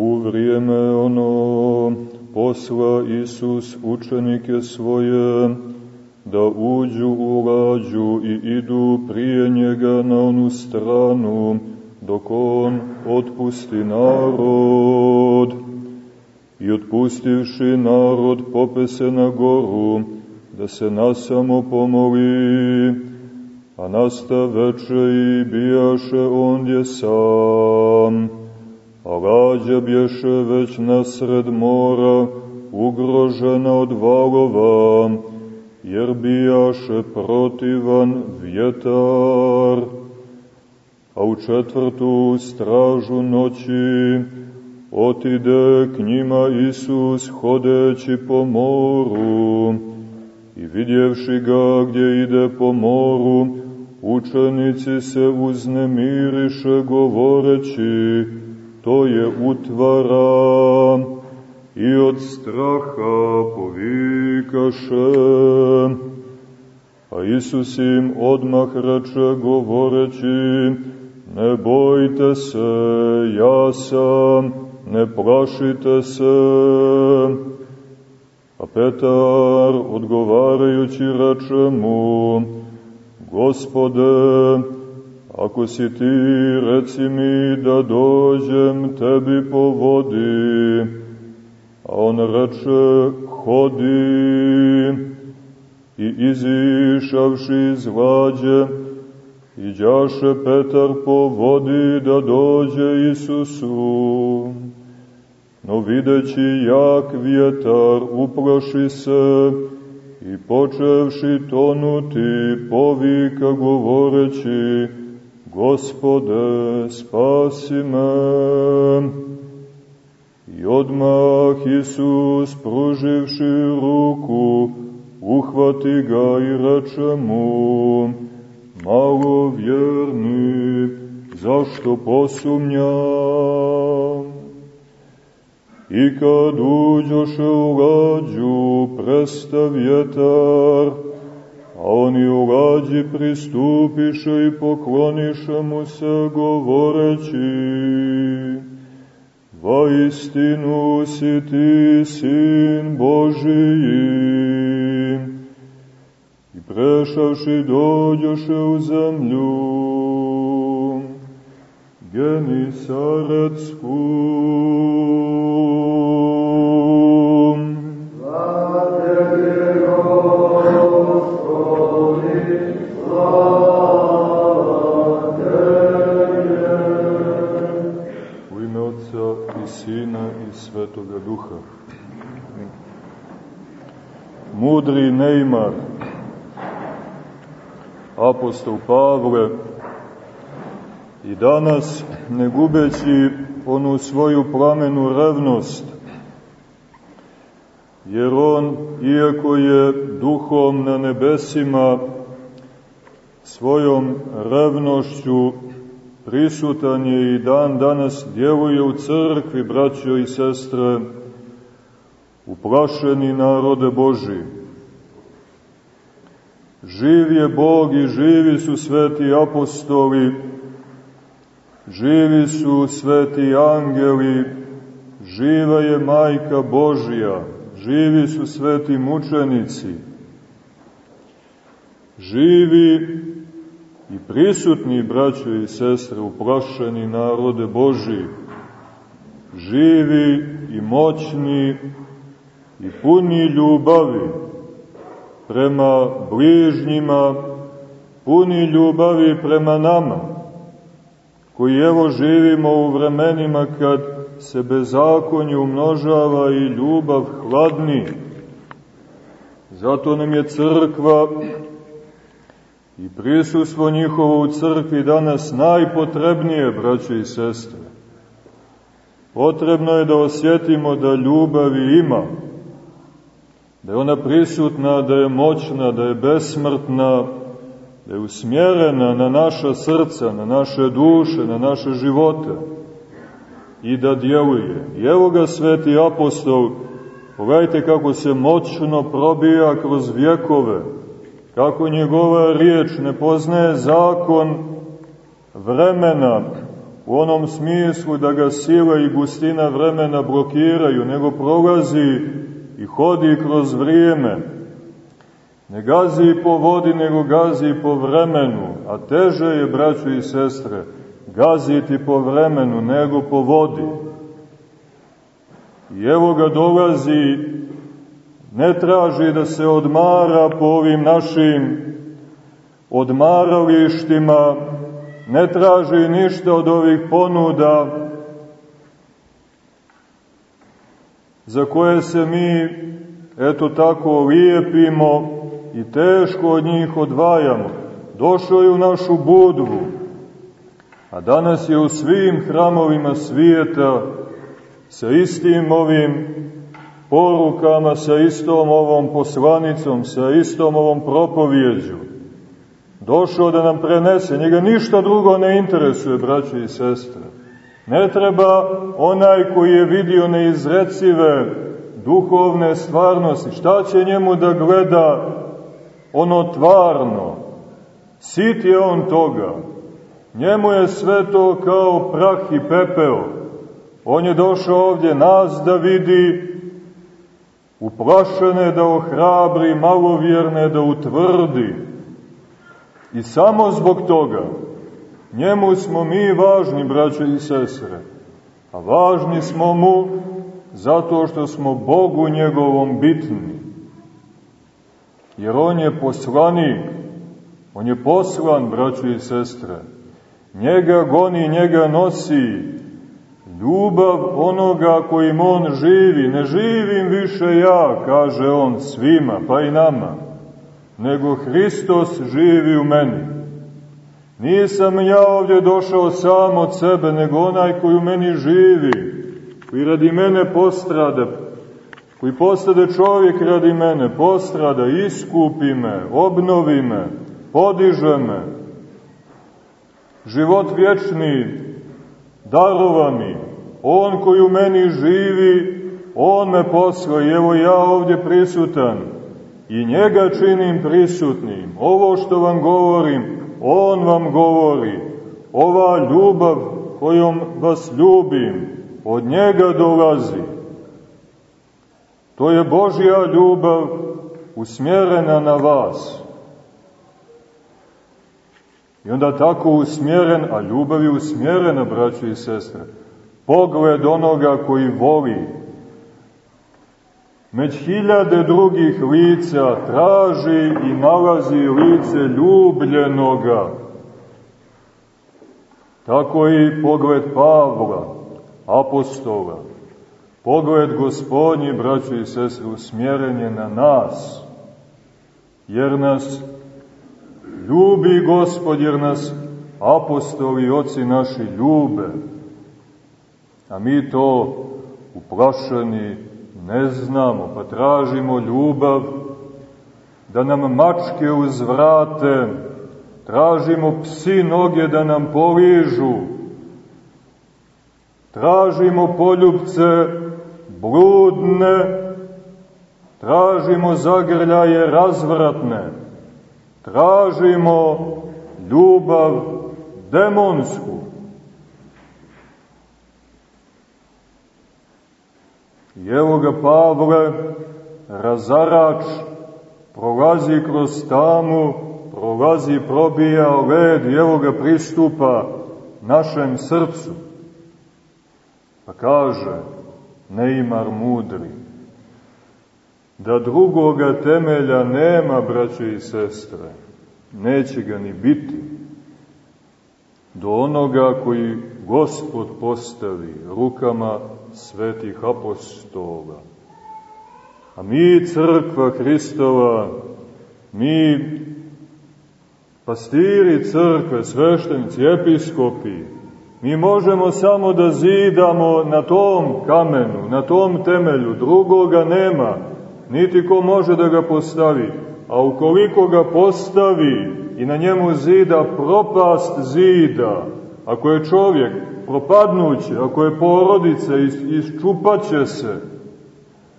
u vrijeme ono posla Isus učenike svoje, da uđu u lađu i idu prije njega na onu stranu, dok on otpusti narod. I otpustivši narod pope se na goru, da se nasamo pomoli, a nasta veče i bijaše ondje sam. A lađa bješe već nasred mora, ugrožena od valova, jer bijaše protivan vjetar. A u četvrtu stražu noći otide k njima Isus hodeći po moru i vidjevši ga gdje ide po moru, učenici se uznemiriše govoreći, to je utvara i od straha povikaše. A Isus im odmah reče govoreći, ne bojte se, ja sam, ne plašite se. A Petar odgovarajući reče mu, Gospode, ako si ti, reci mi da dođem tebi po vodi. A on reče, hodi. I izišavši iz vlađe, iđaše Petar po vodi da dođe Isusu. No videći jak vjetar uplaši se i počevši tonuti povika govoreći Gospode spasi me. I odmah Isus pruživši ruku uhvati ga i reče mu malo vjerni zašto posumnjam? I kad uđoše u lađu, presta vjetar, a oni u lađi pristupiše i pokloniše mu se govoreći, Va istinu si ti, sin Božiji. I prešavši dođoše u zemlju, Genisaretsku. Mudri Neymar, apostol Pavle, i danas, ne gubeći onu svoju plamenu revnost, jer on, iako je duhom na nebesima, svojom revnošću prisutan je i dan danas djeluje u crkvi, braćo i sestre, uplašeni narode Boži. Živ je Bog i živi su sveti apostoli, živi su sveti angeli, živa je majka Božija, živi su sveti mučenici, živi i prisutni braćo i sestre, uplašeni narode Boži, živi i moćni i puni ljubavi prema bližnjima, puni ljubavi prema nama, koji evo živimo u vremenima kad se bezakonje umnožava i ljubav hladni. Zato nam je crkva i prisustvo njihovo u crkvi danas najpotrebnije, braćo i sestre. Potrebno je da osjetimo da ljubavi ima, da je ona prisutna, da je moćna, da je besmrtna, da je usmjerena na naša srca, na naše duše, na naše živote i da djeluje. I evo ga sveti apostol, pogledajte kako se moćno probija kroz vjekove, kako njegova riječ ne poznaje zakon vremena, u onom smislu da ga sila i gustina vremena blokiraju, nego prolazi i hodi kroz vrijeme. Ne gazi po vodi, nego gazi po vremenu, a teže je, braćo i sestre, gaziti po vremenu nego po vodi. I evo ga dolazi, ne traži da se odmara po ovim našim odmaralištima, ne traži ništa od ovih ponuda za koje se mi, eto tako, lijepimo i teško od njih odvajamo. Došao je u našu budvu, a danas je u svim hramovima svijeta sa istim ovim porukama, sa istom ovom poslanicom, sa istom ovom propovjeđu. Došao da nam prenese, njega ništa drugo ne interesuje, braće i sestre. Ne treba onaj koji je vidio neizrecive duhovne stvarnosti, šta će njemu da gleda ono tvarno? Sit je on toga. Njemu je sve to kao prah i pepeo. On je došao ovdje nas da vidi, uplašene da ohrabri, malovjerne da utvrdi. I samo zbog toga njemu smo mi važni, braćo i sestre. A važni smo mu zato što smo Bogu njegovom bitni. Jer on je poslanik, on je poslan, braćo i sestre. Njega goni, njega nosi, ljubav onoga kojim on živi. Ne živim više ja, kaže on svima, pa i nama, nego Hristos živi u meni. Nisam ja ovdje došao sam od sebe, nego onaj koji u meni živi, koji radi mene postrada, koji postade čovjek radi mene, postrada, iskupi me, obnovi me, podiže me, život vječni darova mi, On koji u meni živi, On me posla i evo ja ovdje prisutan i njega činim prisutnim. Ovo što vam govorim, On vam govori. Ova ljubav kojom vas ljubim, od njega dolazi. To je Božja ljubav usmjerena na vas. I onda tako usmjeren, a ljubav je usmjerena, braćo i sestre, pogled onoga koji voli. Meć hiljade drugih lica traži i nalazi lice ljubljenoga. Tako i pogled Pavla, apostola, pogled gospodnji, braćo i sestre, usmjeren je na nas, jer nas ljubi gospod, jer nas apostoli i oci naši ljube. A mi to uplašeni ne znamo, pa tražimo ljubav da nam mačke uzvrate, tražimo psi noge da nam poližu, tražimo poljubce bludne, tražimo zagrljaje razvratne, tražimo ljubav demonsku. I evo ga Pavle, razarač, prolazi kroz tamu, prolazi, probija led i evo ga pristupa našem srcu. Pa kaže, Neimar mudri, da drugoga temelja nema, braće i sestre, neće ga ni biti, do onoga koji Gospod postavi rukama svetih apostola. A mi, crkva Hristova, mi, pastiri crkve, sveštenici, episkopi, mi možemo samo da zidamo na tom kamenu, na tom temelju, drugoga nema, niti ko može da ga postavi. A ukoliko ga postavi i na njemu zida propast zida, ako je čovjek propadnuće, ako je porodica isčupaće se,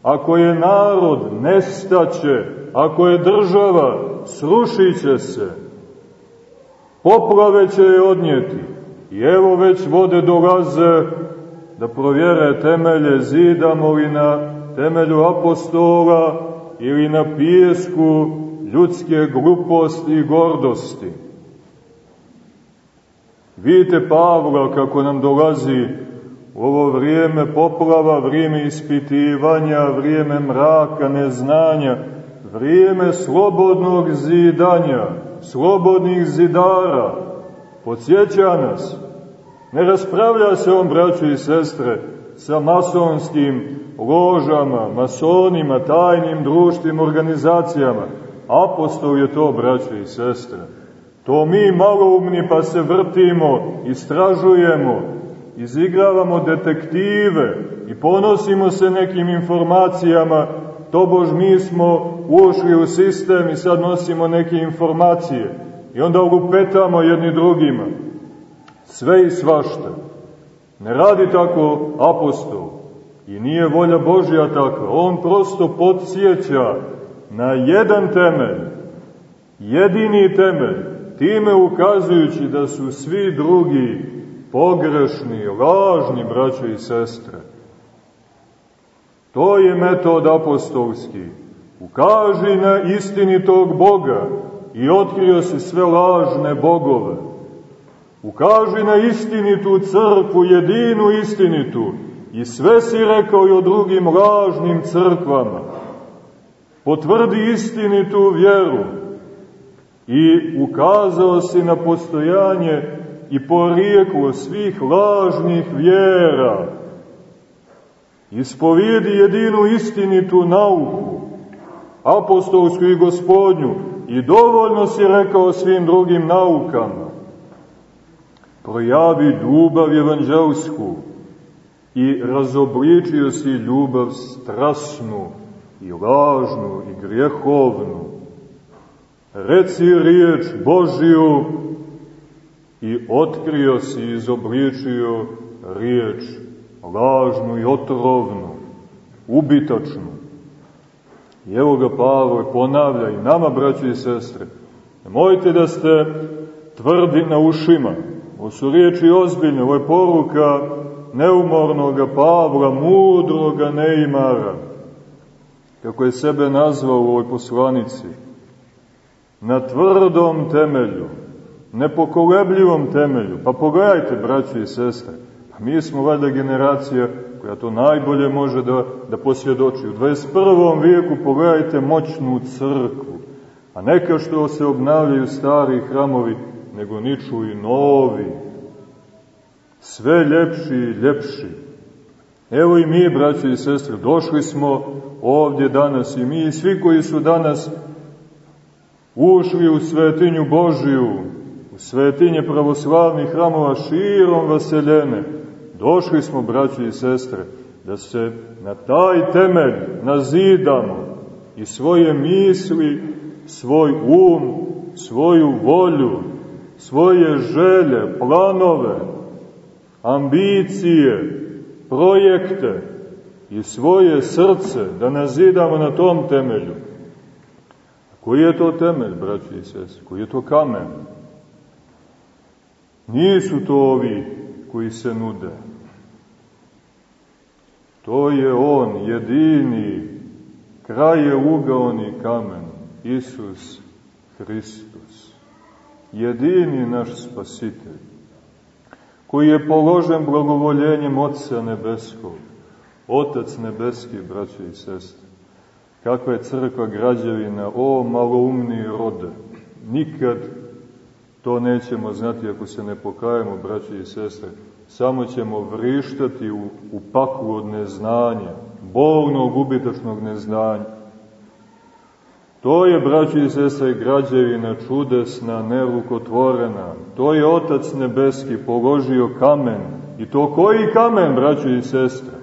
ako je narod nestaće, ako je država srušit će se, poplave će je odnijeti, I evo već vode dolaze da provjere temelje, zidamo li na temelju apostola ili na pijesku ljudske gluposti i gordosti. Vidite Pavla kako nam dolazi u ovo vrijeme poplava, vrijeme ispitivanja, vrijeme mraka, neznanja, vrijeme slobodnog zidanja, slobodnih zidara, podsjeća nas. Ne raspravlja se on, braćo i sestre, sa masonskim ložama, masonima, tajnim društvim organizacijama. Apostol je to, braćo i sestre. To mi maloumni pa se vrtimo, istražujemo, izigravamo detektive i ponosimo se nekim informacijama, tobož mi smo ušli u sistem i sad nosimo neke informacije i onda lupetamo jedni drugima. Sve i svašta. Ne radi tako apostol i nije volja Božja takva. On prosto podsjeća na jedan temelj, jedini temelj, time ukazujući da su svi drugi pogrešni, lažni, braćo i sestre. To je metod apostolski. Ukaži na istinitog Boga i otkrio se sve lažne bogove. Ukaži na istinitu crkvu, jedinu istinitu, i sve si rekao i o drugim lažnim crkvama. Potvrdi istinitu vjeru i ukazao si na postojanje i porijeklo svih lažnih vjera. Ispovijedi jedinu istinitu nauku, apostolsku i gospodnju, i dovoljno si rekao svim drugim naukama. Projavi ljubav evanđelsku i razobličio si ljubav strasnu i lažnu i grjehovnu. Reci riječ Božiju i otkrio si i izobličio riječ lažnu i otrovnu, ubitačnu. I evo ga Pavle ponavlja i nama, braći i sestre, nemojte da ste tvrdi na ušima. Ovo su riječi ozbiljne, ovo je poruka neumornoga Pavla, mudroga Neimara, kako je sebe nazvao u ovoj poslanici, na tvrdom temelju, nepokolebljivom temelju. Pa pogledajte, braći i sestre, pa mi smo valjda generacija koja to najbolje može da, da posvjedoči. U 21. vijeku pogledajte moćnu crkvu, a neka što se obnavljaju stari hramovi, nego niču i novi, sve ljepši i ljepši. Evo i mi, braći i sestre, došli smo ovdje danas i mi i svi koji su danas ušli u svetinju Božiju, u svetinje pravoslavnih hramova širom vaseljene, došli smo, braći i sestre, da se na taj temelj nazidamo i svoje misli, svoj um, svoju volju, svoje želje, planove, ambicije, projekte i svoje srce da nazidamo na tom temelju. Koji je to temelj, braći i sest? Koji je to kamen? Nisu to ovi koji se nude. To je On, jedini, kraje ugaoni kamen, Isus Hristos. Jedini naš spasitelj koji je položen blagovoljenjem Otca Nebeskog. Otac Nebeski, braće i sestre. Kakva je crkva građevina, o maloumni rode. Nikad to nećemo znati ako se ne pokajemo, braće i sestre. Samo ćemo vrištati u, u paklu od neznanja, bolnog, ubitačnog neznanja. To je, braći i sestre, građevina čudesna, nerukotvorena. To je Otac Nebeski položio kamen. I to koji kamen, braći i sestre?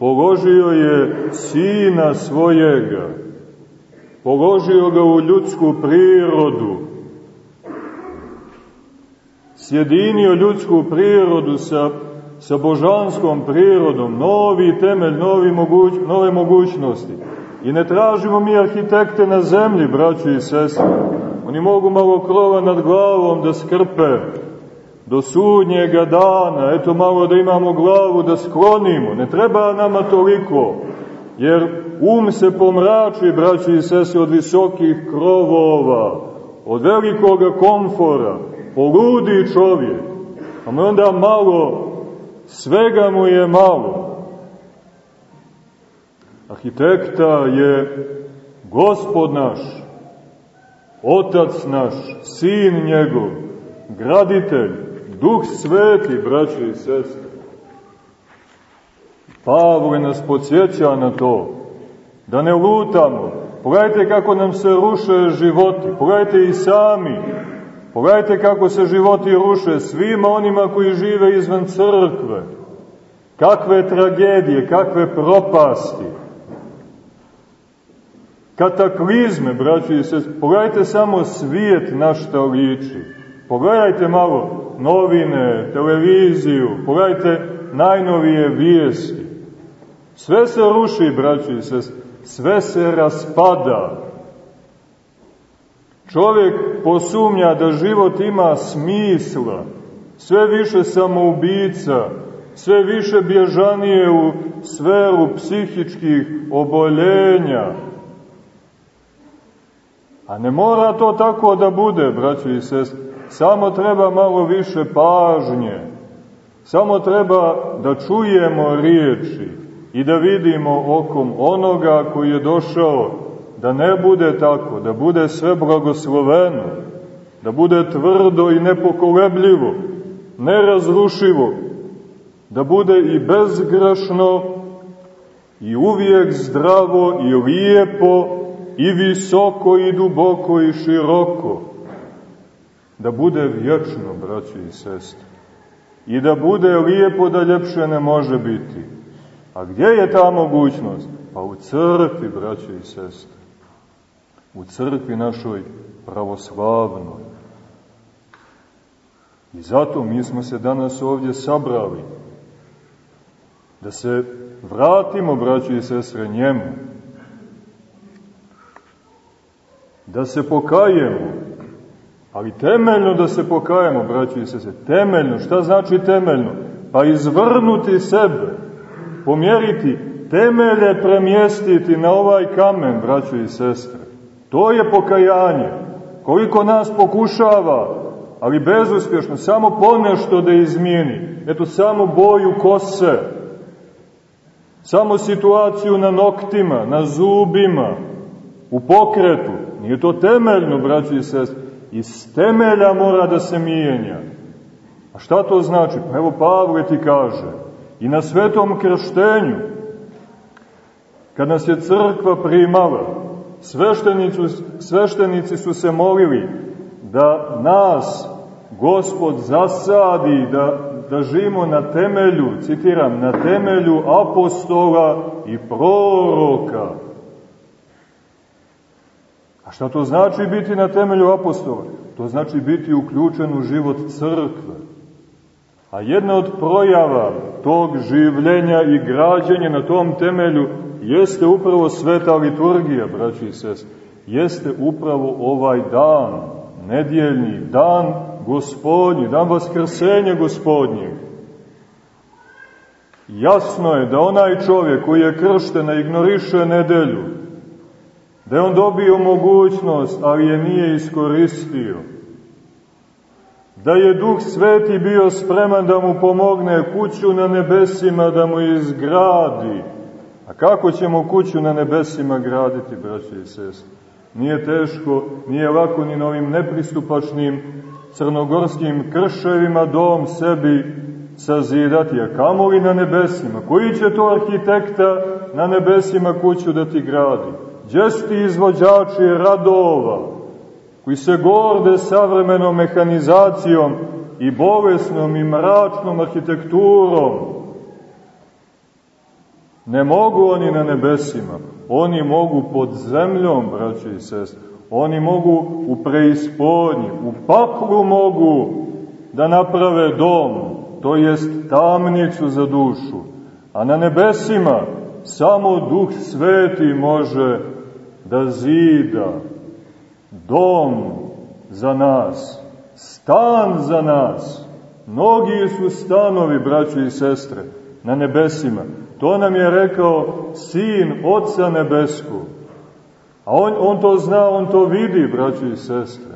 Položio je Sina svojega. Položio ga u ljudsku prirodu. Sjedinio ljudsku prirodu sa, sa božanskom prirodom. Novi temelj, novi moguć, nove mogućnosti. I ne tražimo mi arhitekte na zemlji, braćo i sestre. Oni mogu malo krova nad glavom da skrpe, do sudnjega dana, eto malo da imamo glavu da sklonimo, ne treba nama toliko, jer um se pomrači, braći i sese, od visokih krovova, od velikoga komfora, poludi čovjek, a mu onda malo, svega mu je malo. Arhitekta je gospod naš, otac naš, sin njegov, graditelj, duh sveti, braći i sestre. Pavle nas podsjeća na to, da ne lutamo. Pogledajte kako nam se ruše životi, pogledajte i sami, pogledajte kako se životi ruše svima onima koji žive izvan crkve. Kakve tragedije, kakve propasti. Kataklizme, braći i sest, pogledajte samo svijet na šta liči. Pogledajte malo novine, televiziju, pogledajte najnovije vijesti. Sve se ruši, braći i sve se raspada. Čovjek posumnja da život ima smisla, sve više samoubica, sve više bježanije u sferu psihičkih oboljenja. A ne mora to tako da bude, braći i sest. Samo treba malo više pažnje. Samo treba da čujemo riječi i da vidimo okom onoga koji je došao da ne bude tako, da bude sve blagosloveno, da bude tvrdo i nepokolebljivo, nerazrušivo, da bude i bezgrešno i uvijek zdravo i lijepo i visoko i duboko i široko, da bude vječno, braći i sestri, i da bude lijepo da ljepše ne može biti. A gdje je ta mogućnost? Pa u crkvi, braći i sestre. U crkvi našoj pravoslavnoj. I zato mi smo se danas ovdje sabrali. Da se vratimo, braći i sestre, njemu. Da se pokajemo. Ali temeljno da se pokajemo, braći i sestre. Temeljno. Šta znači temeljno? Pa izvrnuti sebe pomjeriti, temelje premjestiti na ovaj kamen, braćo i sestre. To je pokajanje. Koliko nas pokušava, ali bezuspješno, samo ponešto da izmijeni. Eto, samo boju kose, samo situaciju na noktima, na zubima, u pokretu. Nije to temeljno, braći i sestre. Iz temelja mora da se mijenja. A šta to znači? Pa evo Pavle ti kaže, i na svetom krštenju, kad nas je crkva primala, sveštenici, su se molili da nas Gospod zasadi, da, da živimo na temelju, citiram, na temelju apostola i proroka. Šta to znači biti na temelju apostola? To znači biti uključen u život crkve. A jedna od projava tog življenja i građenja na tom temelju jeste upravo sveta liturgija, braći i sest. Jeste upravo ovaj dan, nedjeljni, dan gospodnji, dan vaskrsenja gospodnjeg. Jasno je da onaj čovjek koji je kršten, ignoriše nedelju, da je on dobio mogućnost, ali je nije iskoristio da je Duh Sveti bio spreman da mu pomogne kuću na nebesima da mu izgradi. A kako ćemo kuću na nebesima graditi, braće i sestre? Nije teško, nije lako ni novim nepristupačnim crnogorskim krševima dom sebi sazidati, a kamo li na nebesima? Koji će to arhitekta na nebesima kuću da ti gradi? Gdje su ti izvođači radova? koji se gorde savremenom mehanizacijom i bolesnom i mračnom arhitekturom. Ne mogu oni na nebesima, oni mogu pod zemljom, braće i sestre. Oni mogu u preispodnji, u paklu mogu da naprave dom, to jest tamnicu za dušu. A na nebesima samo Duh Sveti može da zida, dom za nas, stan za nas, Mnogi su stanovi, braćo i sestre, na nebesima. To nam je rekao sin Otca Nebeskog. A on, on to zna, on to vidi, braćo i sestre.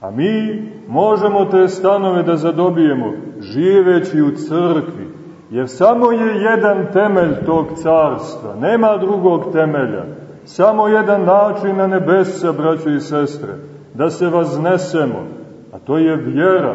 A mi možemo te stanove da zadobijemo živeći u crkvi, jer samo je jedan temelj tog carstva, nema drugog temelja, samo jedan način na nebesa, braćo i sestre, da se vaznesemo, a to je vjera,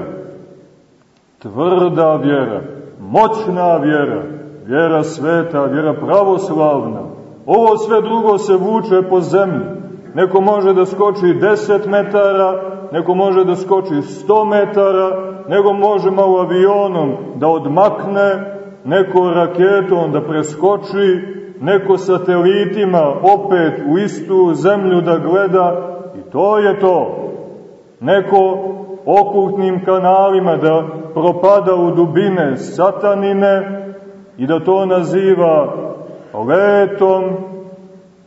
tvrda vjera, moćna vjera, vjera sveta, vjera pravoslavna. Ovo sve drugo se vuče po zemlji. Neko može da skoči 10 metara, neko može da skoči 100 metara, nego može malo avionom da odmakne, neko raketom da preskoči, neko satelitima opet u istu zemlju da gleda i to je to. Neko okultnim kanalima da propada u dubine satanine i da to naziva letom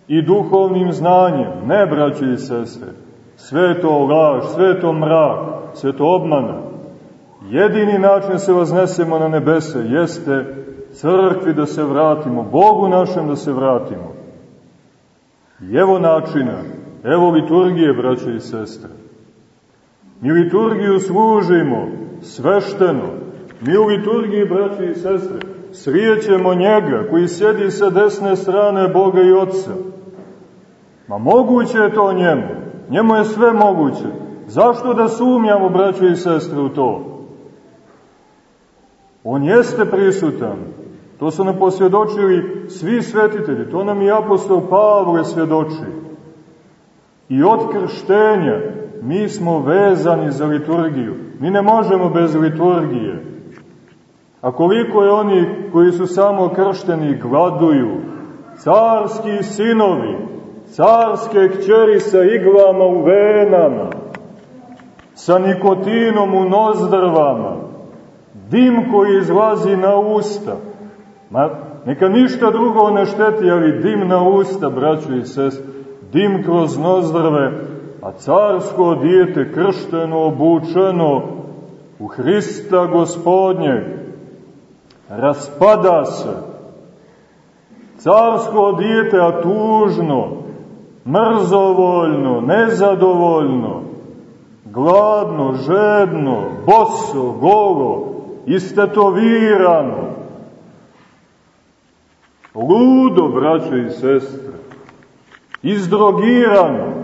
i duhovnim znanjem. Ne, braći i sestre, sve to laž, sve to mrak, sve to obmana. Jedini način da se vaznesemo na nebese jeste crkvi da se vratimo, Bogu našem da se vratimo. I evo načina, evo liturgije, braće i sestre. Mi liturgiju služimo svešteno. Mi u liturgiji, braći i sestre, srijećemo njega koji sjedi sa desne strane Boga i Otca. Ma moguće je to njemu. Njemu je sve moguće. Zašto da sumnjamo, braći i sestre, u to? On jeste prisutan. To su nam posvjedočili svi svetitelji. To nam i apostol Pavle svjedoči. I od krštenja mi smo vezani za liturgiju. Mi ne možemo bez liturgije. A koliko je oni koji su samo kršteni gladuju, carski sinovi, carske kćeri sa iglama u venama, sa nikotinom u nozdrvama, dim koji izlazi na usta. Ma, neka ništa drugo ne šteti, ali dim na usta, braćo i sest, dim kroz nozdrve, a carsko dijete kršteno, obučeno u Hrista gospodnjeg, raspada se. Carsko dijete, a tužno, mrzovoljno, nezadovoljno, gladno, žedno, boso, golo, istetovirano, ludo, braćo i sestre, izdrogirano,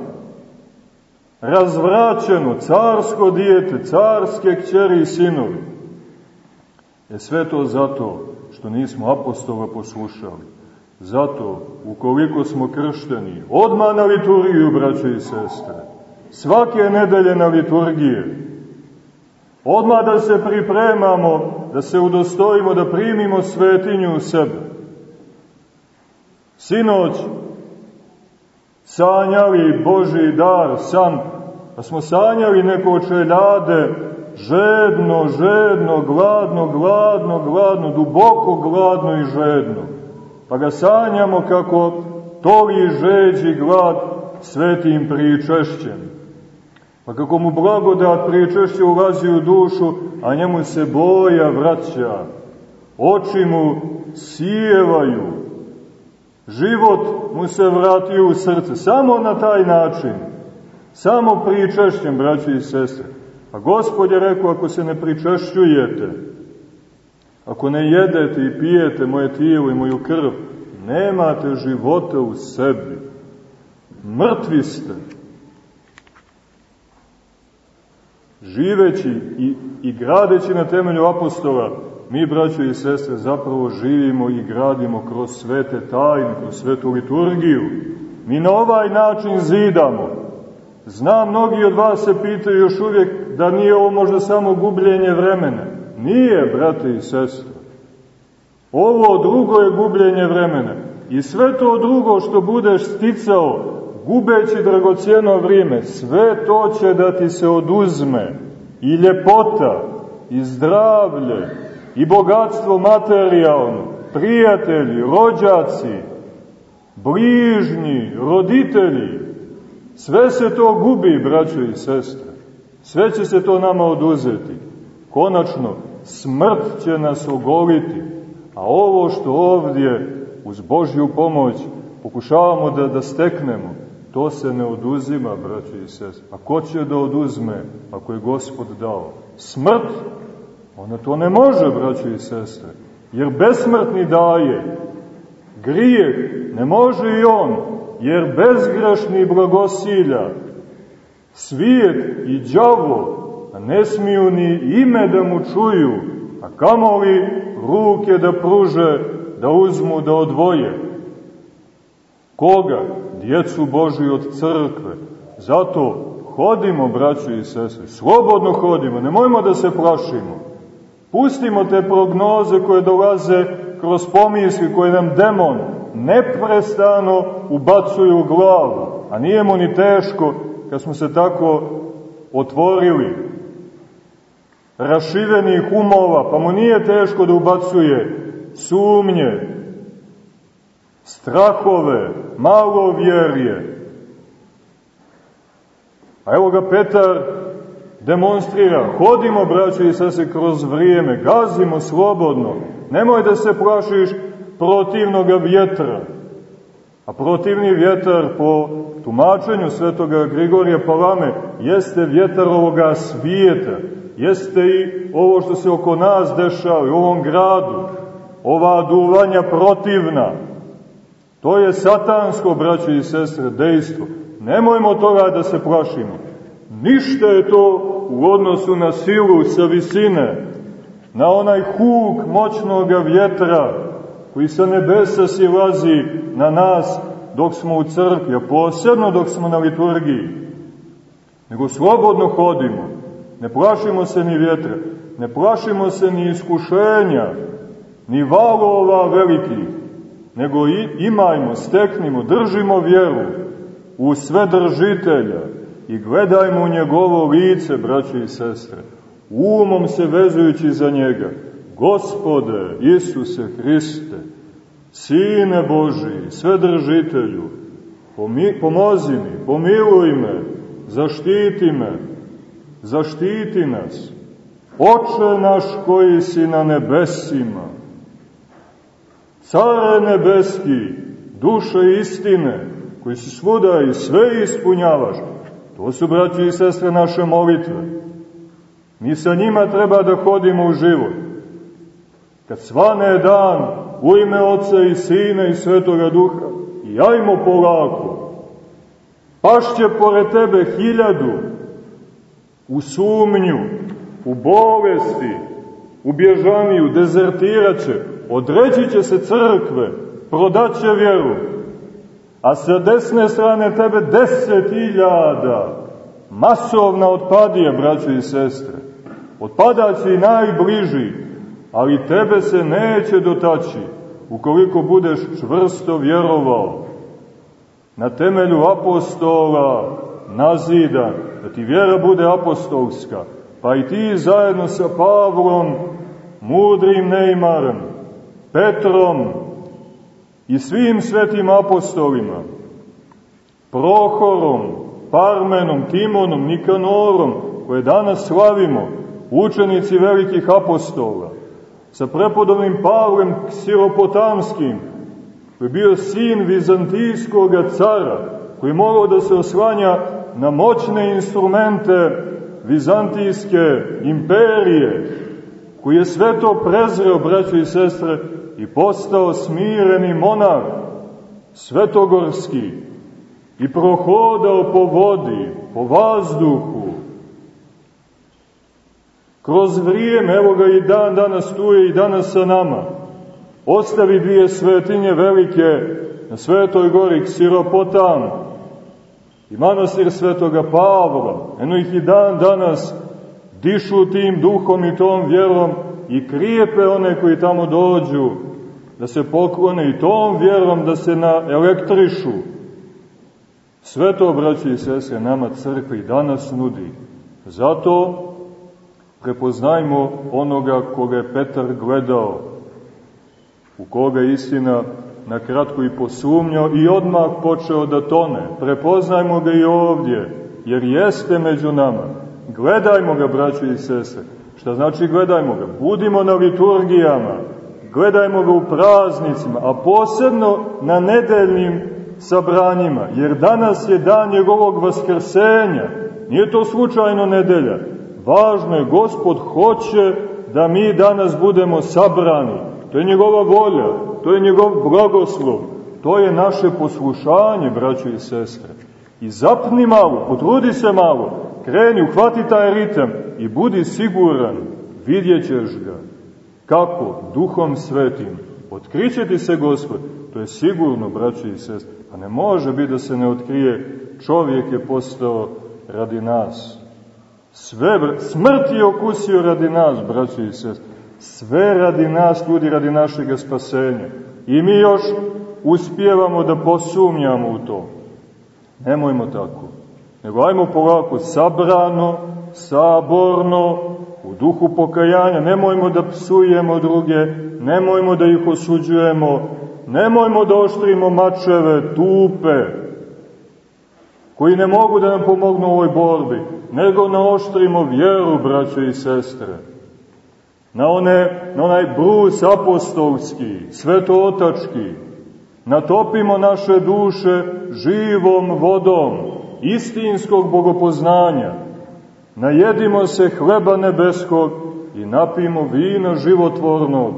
razvraćeno, carsko dijete, carske kćeri i sinovi. Je sve to zato što nismo apostola poslušali. Zato, ukoliko smo kršteni, odmah na liturgiju, braće i sestre, svake nedelje na liturgije, odmah da se pripremamo, da se udostojimo, da primimo svetinju u sebe. Sinoć sanjali Boži dar, san, pa smo sanjali neko čeljade, žedno, žedno, gladno, gladno, gladno, duboko gladno i žedno. Pa ga sanjamo kako toli žeđi glad svetim pričešćem. Pa kako mu blagodat pričešće ulazi u dušu, a njemu se boja vraća, oči mu sijevaju, život mu se vrati u srce, samo na taj način, samo pričešćem, braći i sestre. A Gospod je rekao, ako se ne pričešćujete, ako ne jedete i pijete moje tijelo i moju krv, nemate života u sebi. Mrtvi ste. Živeći i, i gradeći na temelju apostola, mi, braćo i sestre, zapravo živimo i gradimo kroz svete tajne, kroz svetu liturgiju. Mi na ovaj način zidamo. Znam, mnogi od vas se pitaju još uvijek da nije ovo možda samo gubljenje vremena. Nije, brate i sestre. Ovo drugo je gubljenje vremena. I sve to drugo što budeš sticao, gubeći dragocijeno vrijeme, sve to će da ti se oduzme. I ljepota, i zdravlje, i bogatstvo materijalno, prijatelji, rođaci, bližnji, roditelji, sve se to gubi, braćo i sestre. Sve će se to nama oduzeti. Konačno, smrt će nas ogoliti, a ovo što ovdje uz Božju pomoć pokušavamo da, da steknemo, to se ne oduzima, braći i sest. A ko će da oduzme ako je Gospod dao? Smrt? Ona to ne može, braći i sestre. Jer besmrtni daje. Grijeh ne može i on, jer bezgrašni blagosilja. Svijet i đavo ne smiju ni ime da mu čuju, a kamoli ruke da pruže, da uzmu, da odvoje. Koga? Djecu Božju od crkve. Zato hodimo, braćo i sestre, slobodno hodimo, nemojmo da se plašimo. Pustimo te prognoze koje dolaze kroz pomisli koje nam demon neprestano ubacuje u glavu. A nije mu ni teško kad smo se tako otvorili rašivenih umova, pa mu nije teško da ubacuje sumnje, strahove, malo vjerje. A evo ga Petar demonstrira, hodimo, braćo i sese, kroz vrijeme, gazimo slobodno, nemoj da se plašiš protivnog vjetra. A protivni vjetar po tumačenju svetoga Grigorija Palame jeste vjetar ovoga svijeta, jeste i ovo što se oko nas dešava u ovom gradu, ova duvanja protivna, To je satansko, braće i sestre, dejstvo. Nemojmo toga da se plašimo. Ništa je to u odnosu na silu sa visine, na onaj huk moćnog vjetra koji sa nebesa silazi na nas dok smo u crkvi, a posebno dok smo na liturgiji. Nego slobodno hodimo, ne plašimo se ni vjetra, ne plašimo se ni iskušenja, ni valova velikih, nego i, imajmo, steknimo, držimo vjeru u sve držitelja i gledajmo u njegovo lice, braće i sestre, umom se vezujući za njega. Gospode, Isuse Hriste, Sine Boži, sve držitelju, pomozi mi, pomiluj me, zaštiti me, zaštiti nas. Oče naš koji si na nebesima, Care nebeski, duše istine, koji si svuda i sve ispunjavaš, to su, braći i sestre, naše molitve. Mi sa njima treba da hodimo u život. Kad svane dan u ime Otca i Sina i Svetoga Duha, i ajmo polako, pašće pored tebe hiljadu u sumnju, u bolesti, u bježaniju, dezertiraće, odreći će se crkve, prodaće vjeru, a sa desne strane tebe deset iljada, masovna otpadija, braćo i sestre. Otpadaće i najbliži, ali tebe se neće dotaći, ukoliko budeš čvrsto vjerovao. Na temelju apostola nazidan, da ti vjera bude apostolska, pa i ti zajedno sa Pavlom, mudrim neimarem, Petrom i svim svetim apostolima, Prohorom, Parmenom, Timonom, Nikanorom, koje danas slavimo, učenici velikih apostola, sa prepodobnim Pavlem Siropotamskim, koji je bio sin vizantijskog cara, koji je mogao da se oslanja na moćne instrumente vizantijske imperije, koji je sve to prezreo, braćo i sestre, i postao smireni monah, svetogorski, i prohodao po vodi, po vazduhu, kroz vrijeme, evo ga i dan danas tu je i danas sa nama, ostavi dvije svetinje velike na Svetoj gori Siropotam i manastir Svetoga Pavla, eno ih i dan danas dišu tim duhom i tom vjerom i krijepe one koji tamo dođu, da se poklone i tom vjerom da se na elektrišu. Sve to, braći i sese, nama crkva i danas nudi. Zato prepoznajmo onoga koga je Petar gledao, u koga istina na kratko i posumnjao i odmah počeo da tone. Prepoznajmo ga i ovdje, jer jeste među nama. Gledajmo ga, braćo i sestre. Šta znači gledajmo ga? Budimo na liturgijama, gledajmo ga u praznicima, a posebno na nedeljnim sabranjima, jer danas je dan njegovog vaskrsenja. Nije to slučajno nedelja. Važno je, Gospod hoće da mi danas budemo sabrani. To je njegova volja, to je njegov blagoslov, to je naše poslušanje, braćo i sestre. I zapni malo, potrudi se malo, kreni, uhvati taj ritam i budi siguran, vidjet ćeš ga. Kako? Duhom svetim. Otkriće ti se Gospod. To je sigurno, braćo i sestre. A ne može biti da se ne otkrije. Čovjek je postao radi nas. Sve, smrt je okusio radi nas, braćo i sestre. Sve radi nas, ljudi, radi našeg spasenja. I mi još uspijevamo da posumnjamo u to. Nemojmo tako. Nego ajmo polako sabrano, saborno, u duhu pokajanja. Nemojmo da psujemo druge, nemojmo da ih osuđujemo, nemojmo da oštrimo mačeve, tupe, koji ne mogu da nam pomognu u ovoj borbi, nego naoštrimo vjeru, braćo i sestre, na, one, na onaj brus apostolski, svetootački, natopimo naše duše živom vodom istinskog bogopoznanja, najedimo se hleba nebeskog i napimo vina životvornog.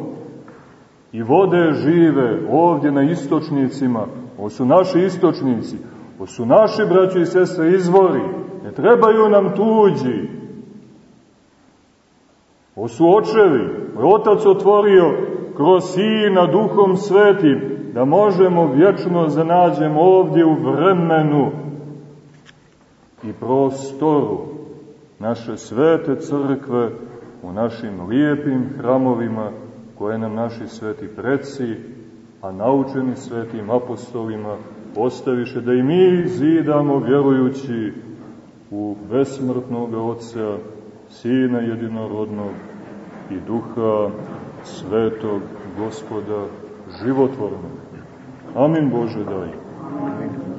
I vode žive ovdje na istočnicima, ovo su naši istočnici, ovo su naši braći i sestre izvori, ne trebaju nam tuđi, ovo su očevi, otac otvorio kroz sina duhom svetim, da možemo vječno zanađemo ovdje u vremenu i prostoru naše svete crkve, u našim lijepim hramovima koje nam naši sveti preci, a naučeni svetim apostolima ostaviše da i mi zidamo vjerujući u besmrtnog Otca, Sina jedinorodnog i Duha Svetog Gospoda životvornog. Amin Bože daj. Amin.